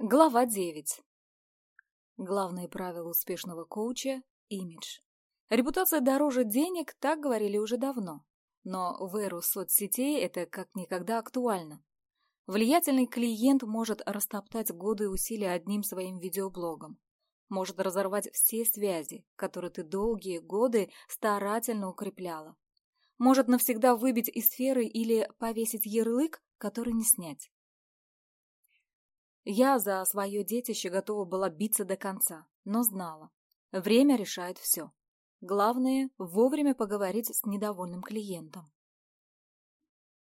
Глава 9. Главное правило успешного коуча – имидж. Репутация дороже денег, так говорили уже давно. Но в эру соцсетей это как никогда актуально. Влиятельный клиент может растоптать годы и усилия одним своим видеоблогом. Может разорвать все связи, которые ты долгие годы старательно укрепляла. Может навсегда выбить из сферы или повесить ярлык, который не снять. Я за свое детище готова была биться до конца, но знала. Время решает все. Главное – вовремя поговорить с недовольным клиентом.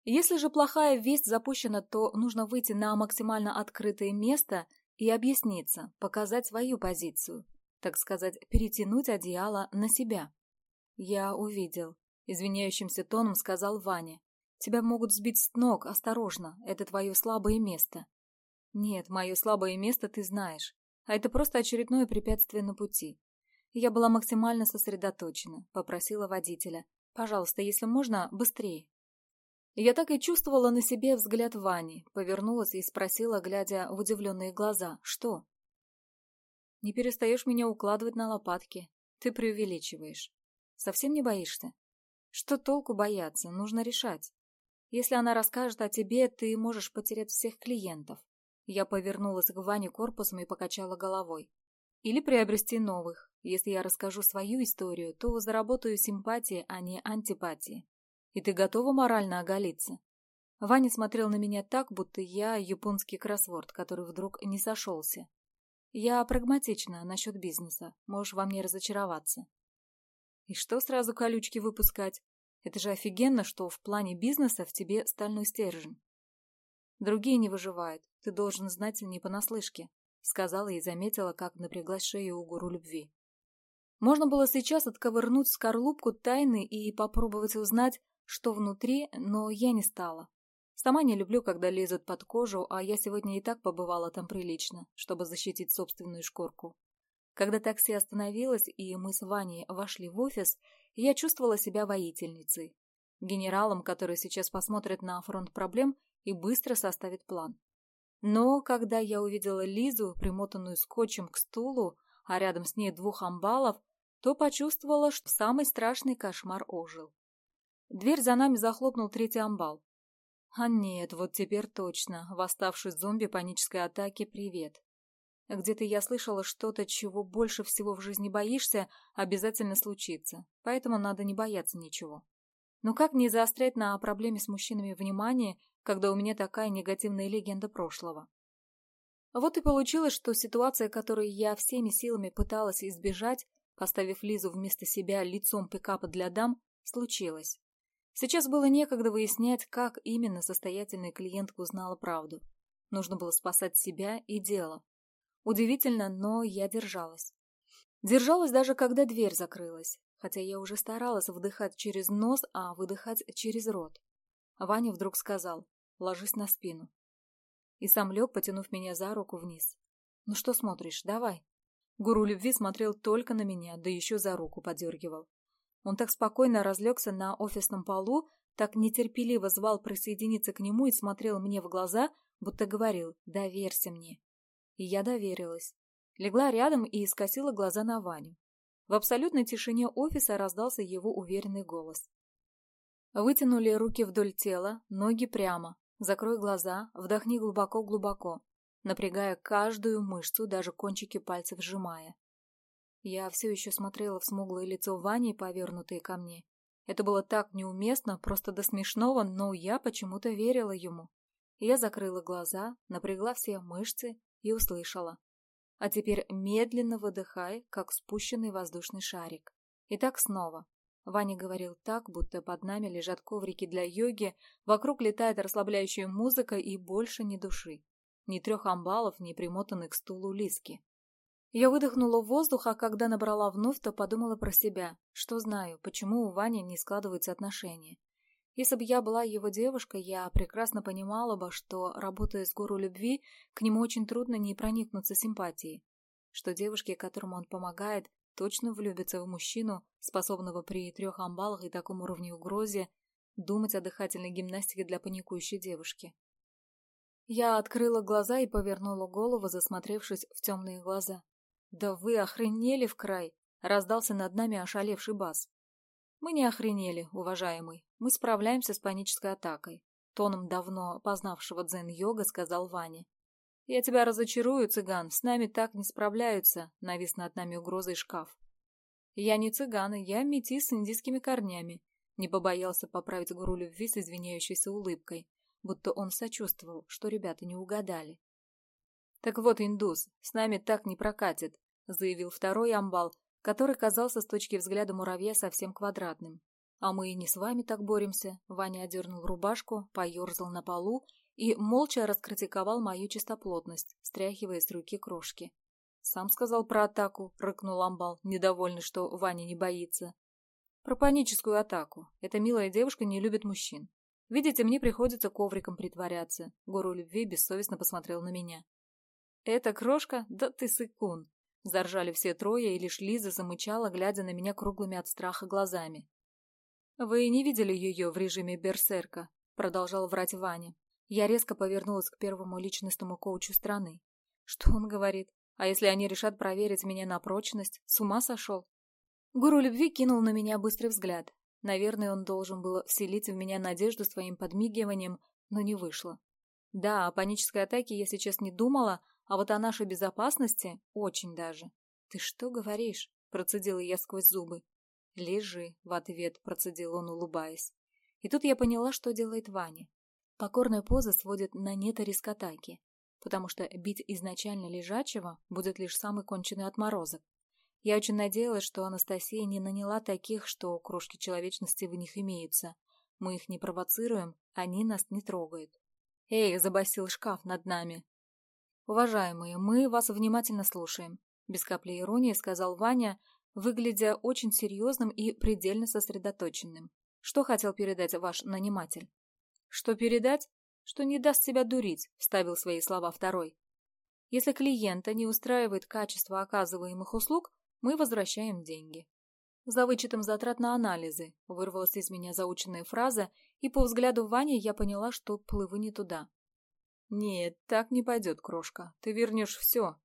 Если же плохая весть запущена, то нужно выйти на максимально открытое место и объясниться, показать свою позицию, так сказать, перетянуть одеяло на себя. Я увидел. Извиняющимся тоном сказал Ваня. Тебя могут сбить с ног, осторожно, это твое слабое место. Нет, мое слабое место ты знаешь, а это просто очередное препятствие на пути. Я была максимально сосредоточена, попросила водителя. Пожалуйста, если можно, быстрее. Я так и чувствовала на себе взгляд Вани, повернулась и спросила, глядя в удивленные глаза, что? Не перестаешь меня укладывать на лопатки. Ты преувеличиваешь. Совсем не боишься? Что толку бояться? Нужно решать. Если она расскажет о тебе, ты можешь потерять всех клиентов. Я повернулась к Ване корпусом и покачала головой. Или приобрести новых. Если я расскажу свою историю, то заработаю симпатии, а не антипатии. И ты готова морально оголиться? Ваня смотрел на меня так, будто я японский кроссворд, который вдруг не сошелся. Я прагматична насчет бизнеса, можешь во мне разочароваться. И что сразу колючки выпускать? Это же офигенно, что в плане бизнеса в тебе стальной стержень. Другие не выживают, ты должен знать не понаслышке, сказала и заметила, как напряглась шея у гуру любви. Можно было сейчас отковырнуть скорлупку тайны и попробовать узнать, что внутри, но я не стала. Сама не люблю, когда лезут под кожу, а я сегодня и так побывала там прилично, чтобы защитить собственную шкурку. Когда такси остановилось, и мы с Ваней вошли в офис, я чувствовала себя воительницей. Генералом, который сейчас посмотрит на фронт проблем и быстро составит план. Но когда я увидела Лизу, примотанную скотчем к стулу, а рядом с ней двух амбалов, то почувствовала, что самый страшный кошмар ожил. Дверь за нами захлопнул третий амбал. А нет, вот теперь точно, восставший зомби панической атаки привет. Где-то я слышала что-то, чего больше всего в жизни боишься, обязательно случится, поэтому надо не бояться ничего. Но как не заострять на проблеме с мужчинами внимание, когда у меня такая негативная легенда прошлого. Вот и получилось, что ситуация, которую я всеми силами пыталась избежать, поставив Лизу вместо себя лицом пикапа для дам, случилась. Сейчас было некогда выяснять, как именно состоятельная клиентка узнала правду. Нужно было спасать себя и дело. Удивительно, но я держалась. Держалась даже, когда дверь закрылась, хотя я уже старалась вдыхать через нос, а выдыхать через рот. Ваня вдруг сказал. «Ложись на спину». И сам лег, потянув меня за руку вниз. «Ну что смотришь? Давай». Гуру любви смотрел только на меня, да еще за руку подергивал. Он так спокойно разлегся на офисном полу, так нетерпеливо звал присоединиться к нему и смотрел мне в глаза, будто говорил «доверься мне». И я доверилась. Легла рядом и скосила глаза на Ваню. В абсолютной тишине офиса раздался его уверенный голос. Вытянули руки вдоль тела, ноги прямо. Закрой глаза, вдохни глубоко-глубоко, напрягая каждую мышцу, даже кончики пальцев сжимая. Я все еще смотрела в смуглое лицо Вани, повернутые ко мне. Это было так неуместно, просто до смешного, но я почему-то верила ему. Я закрыла глаза, напрягла все мышцы и услышала. А теперь медленно выдыхай, как спущенный воздушный шарик. И так снова. Ваня говорил так, будто под нами лежат коврики для йоги, вокруг летает расслабляющая музыка и больше ни души. Ни трех амбалов, ни примотанных к стулу лиски. Я выдохнула воздух, а когда набрала вновь, то подумала про себя, что знаю, почему у Вани не складываются отношения. Если бы я была его девушкой, я прекрасно понимала бы, что, работая с гуру любви, к нему очень трудно не проникнуться симпатией. Что девушки, которым он помогает, точно влюбится в мужчину, способного при трех амбалах и таком уровне угрозе думать о дыхательной гимнастике для паникующей девушки. Я открыла глаза и повернула голову, засмотревшись в темные глаза. «Да вы охренели в край!» — раздался над нами ошалевший бас. «Мы не охренели, уважаемый. Мы справляемся с панической атакой», — тоном давно познавшего дзен-йога сказал Ваня, «Я тебя разочарую, цыган, с нами так не справляются», — навис над нами угрозой шкаф. «Я не цыган, я метис с индийскими корнями», — не побоялся поправить гуру любви с извиняющейся улыбкой, будто он сочувствовал, что ребята не угадали. «Так вот, индус, с нами так не прокатит», — заявил второй амбал, который казался с точки взгляда муравья совсем квадратным. «А мы и не с вами так боремся», — Ваня одернул рубашку, поерзал на полу и молча раскритиковал мою чистоплотность, стряхивая с руки крошки. «Сам сказал про атаку», — рыкнул амбал, недовольный, что Ваня не боится. «Про паническую атаку. Эта милая девушка не любит мужчин. Видите, мне приходится ковриком притворяться. Гору любви бессовестно посмотрел на меня. «Это крошка? Да ты сыкун!» Заржали все трое, и лишь Лиза замычала, глядя на меня круглыми от страха глазами. «Вы не видели ее в режиме берсерка?» Продолжал врать Ваня. Я резко повернулась к первому личностному коучу страны. Что он говорит? А если они решат проверить меня на прочность? С ума сошел? Гуру любви кинул на меня быстрый взгляд. Наверное, он должен был вселить в меня надежду своим подмигиванием, но не вышло. Да, о панической атаке я сейчас не думала, а вот о нашей безопасности очень даже. «Ты что говоришь?» – процедила я сквозь зубы. «Лежи», – в ответ процедил он, улыбаясь. И тут я поняла, что делает Ваня. Покорная поза сводит на нет риск атаки, потому что бить изначально лежачего будет лишь самый конченый отморозок. Я очень надеялась, что Анастасия не наняла таких, что крошки человечности в них имеются. Мы их не провоцируем, они нас не трогают. «Эй!» — забасил шкаф над нами. «Уважаемые, мы вас внимательно слушаем», — без капли иронии сказал Ваня, выглядя очень серьезным и предельно сосредоточенным. «Что хотел передать ваш наниматель?» Что передать? Что не даст себя дурить, вставил свои слова второй. Если клиента не устраивает качество оказываемых услуг, мы возвращаем деньги. За вычетом затрат на анализы вырвалась из меня заученная фраза, и по взгляду Вани я поняла, что плыву не туда. «Нет, так не пойдет, крошка. Ты вернешь все.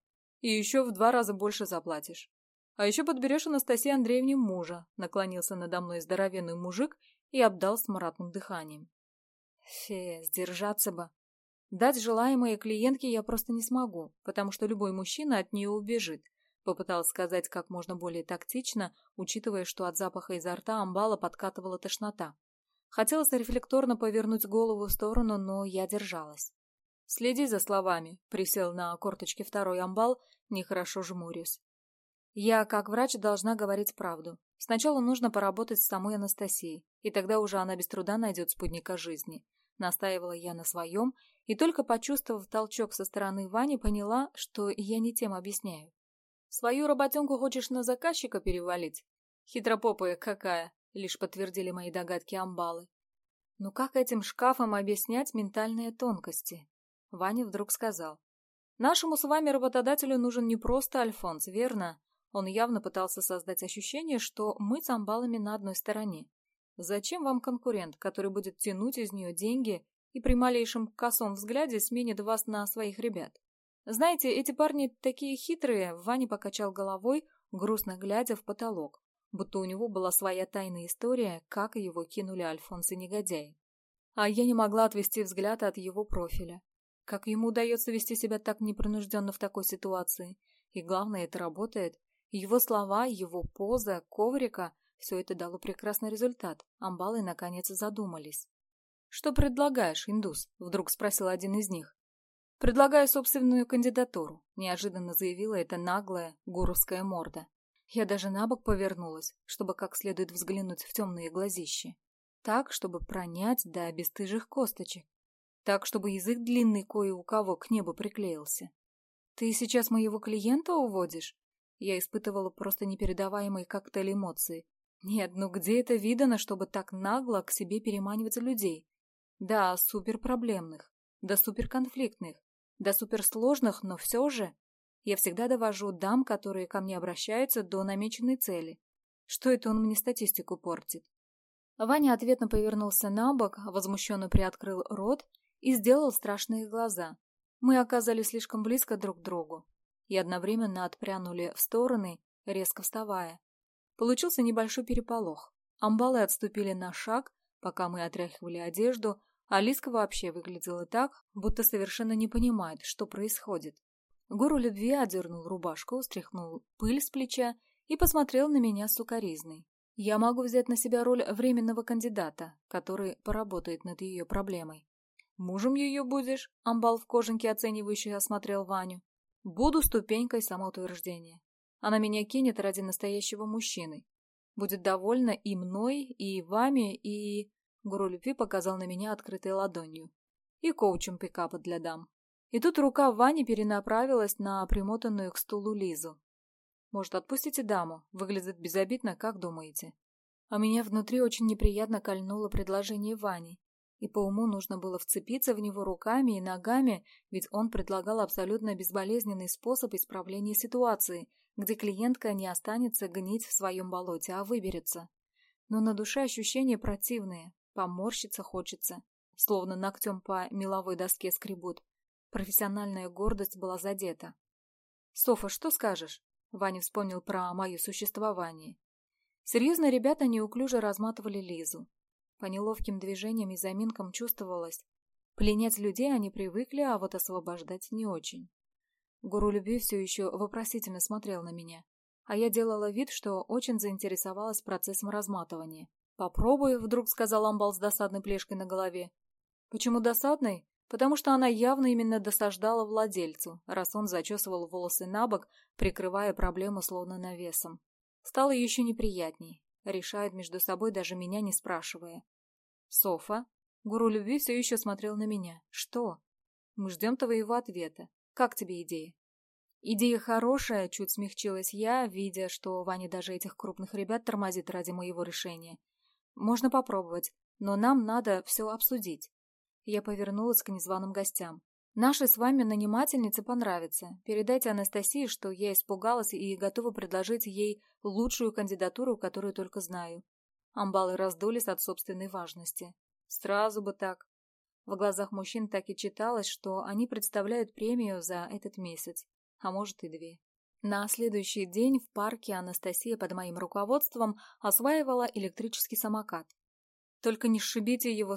И еще в два раза больше заплатишь. А еще подберешь Анастасии Андреевне мужа», — наклонился надо мной здоровенный мужик и обдал смаратным дыханием. Фе, сдержаться бы. Дать желаемое клиентке я просто не смогу, потому что любой мужчина от нее убежит, Попыталась сказать как можно более тактично, учитывая, что от запаха изо рта амбала подкатывала тошнота. Хотелось рефлекторно повернуть голову в сторону, но я держалась. «Следи за словами», — присел на корточке второй амбал, нехорошо жмурясь. «Я, как врач, должна говорить правду. Сначала нужно поработать с самой Анастасией, и тогда уже она без труда найдет спутника жизни. Настаивала я на своем, и только почувствовав толчок со стороны Вани, поняла, что я не тем объясняю. «Свою работенку хочешь на заказчика перевалить? Хитропопая какая!» — лишь подтвердили мои догадки амбалы. «Ну как этим шкафом объяснять ментальные тонкости?» Ваня вдруг сказал. «Нашему с вами работодателю нужен не просто Альфонс, верно? Он явно пытался создать ощущение, что мы с Амбалами на одной стороне. Зачем вам конкурент, который будет тянуть из нее деньги и при малейшем косом взгляде сменит вас на своих ребят? Знаете, эти парни такие хитрые, Ваня покачал головой, грустно глядя в потолок, будто у него была своя тайная история, как его кинули Альфонс и негодяи. А я не могла отвести взгляд от его профиля. Как ему удается вести себя так непринужденно в такой ситуации? И главное, это работает. Его слова, его поза, коврика – все это дало прекрасный результат. Амбалы наконец задумались. «Что предлагаешь, индус?» – вдруг спросил один из них. «Предлагаю собственную кандидатуру», — неожиданно заявила эта наглая гуровская морда. Я даже на бок повернулась, чтобы как следует взглянуть в темные глазищи. Так, чтобы пронять до бесстыжих косточек. Так, чтобы язык длинный кое у кого к небу приклеился. «Ты сейчас моего клиента уводишь?» Я испытывала просто непередаваемый коктейль эмоций. Нет, ну где это видано, чтобы так нагло к себе переманивать людей? Да, суперпроблемных, да суперконфликтных, до суперсложных, но все же. Я всегда довожу дам, которые ко мне обращаются, до намеченной цели. Что это он мне статистику портит? Ваня ответно повернулся на бок, возмущенно приоткрыл рот и сделал страшные глаза. Мы оказались слишком близко друг к другу и И Одновременно отпрянули в стороны, резко вставая. Получился небольшой переполох. Амбалы отступили на шаг, пока мы отряхивали одежду, а Лиска вообще выглядела так, будто совершенно не понимает, что происходит. Гуру любви одернул рубашку, стряхнул пыль с плеча и посмотрел на меня с укоризной. Я могу взять на себя роль временного кандидата, который поработает над ее проблемой. «Мужем ее будешь?» — амбал в кожанке оценивающе осмотрел Ваню. «Буду ступенькой самоутверждения. Она меня кинет ради настоящего мужчины. Будет довольна и мной, и вами, и...» Гуру любви показал на меня открытой ладонью. «И коучем пикапа для дам». И тут рука Вани перенаправилась на примотанную к стулу Лизу. «Может, отпустите даму? Выглядит безобидно, как думаете?» А меня внутри очень неприятно кольнуло предложение Вани. И по уму нужно было вцепиться в него руками и ногами, ведь он предлагал абсолютно безболезненный способ исправления ситуации, где клиентка не останется гнить в своем болоте, а выберется. Но на душе ощущения противные, поморщиться хочется, словно ногтем по меловой доске скребут. Профессиональная гордость была задета. «Софа, что скажешь?» Ваня вспомнил про мое существование. Серьезно, ребята неуклюже разматывали Лизу. По Понеловким движением и заминкам чувствовалось. Пленять людей они привыкли, а вот освобождать не очень. Гуру Любви все еще вопросительно смотрел на меня, а я делала вид, что очень заинтересовалась процессом разматывания. «Попробуй», — вдруг сказал Амбал с досадной плешкой на голове. «Почему досадной? Потому что она явно именно досаждала владельцу, раз он зачесывал волосы на бок, прикрывая проблему словно навесом. Стало еще неприятней. Решают между собой, даже меня не спрашивая. «Софа?» Гуру любви все еще смотрел на меня. «Что?» «Мы ждем твоего ответа. Как тебе идея?» «Идея хорошая», — чуть смягчилась я, видя, что Ваня даже этих крупных ребят тормозит ради моего решения. «Можно попробовать, но нам надо все обсудить. Я повернулась к незваным гостям. «Нашей с вами нанимательнице понравится. Передайте Анастасии, что я испугалась и готова предложить ей лучшую кандидатуру, которую только знаю». Амбалы раздулись от собственной важности. «Сразу бы так». В глазах мужчин так и читалось, что они представляют премию за этот месяц, а может и две. На следующий день в парке Анастасия под моим руководством осваивала электрический самокат. Только не сшибите его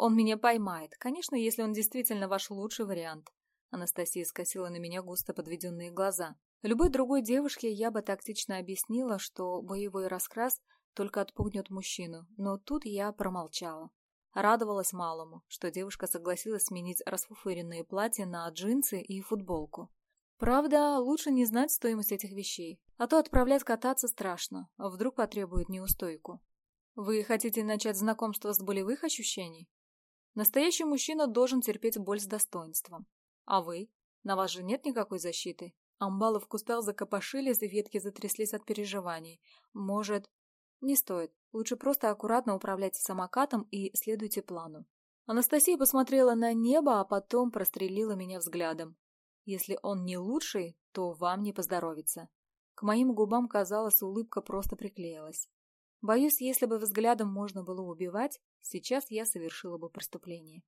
с ног, пожалуйста, а то околдовывать будет некого. Он меня поймает, конечно, если он действительно ваш лучший вариант. Анастасия скосила на меня густо подведенные глаза. Любой другой девушке я бы тактично объяснила, что боевой раскрас только отпугнет мужчину, но тут я промолчала. Радовалась малому, что девушка согласилась сменить расфуфыренные платья на джинсы и футболку. Правда, лучше не знать стоимость этих вещей, а то отправлять кататься страшно, а вдруг потребует неустойку. Вы хотите начать знакомство с болевых ощущений? Настоящий мужчина должен терпеть боль с достоинством. А вы? На вас же нет никакой защиты? Амбалы в кустах закопошились, и ветки затряслись от переживаний. Может... Не стоит. Лучше просто аккуратно управляйте самокатом и следуйте плану. Анастасия посмотрела на небо, а потом прострелила меня взглядом. Если он не лучший, то вам не поздоровится. К моим губам, казалось, улыбка просто приклеилась. Боюсь, если бы взглядом можно было убивать, сейчас я совершила бы преступление.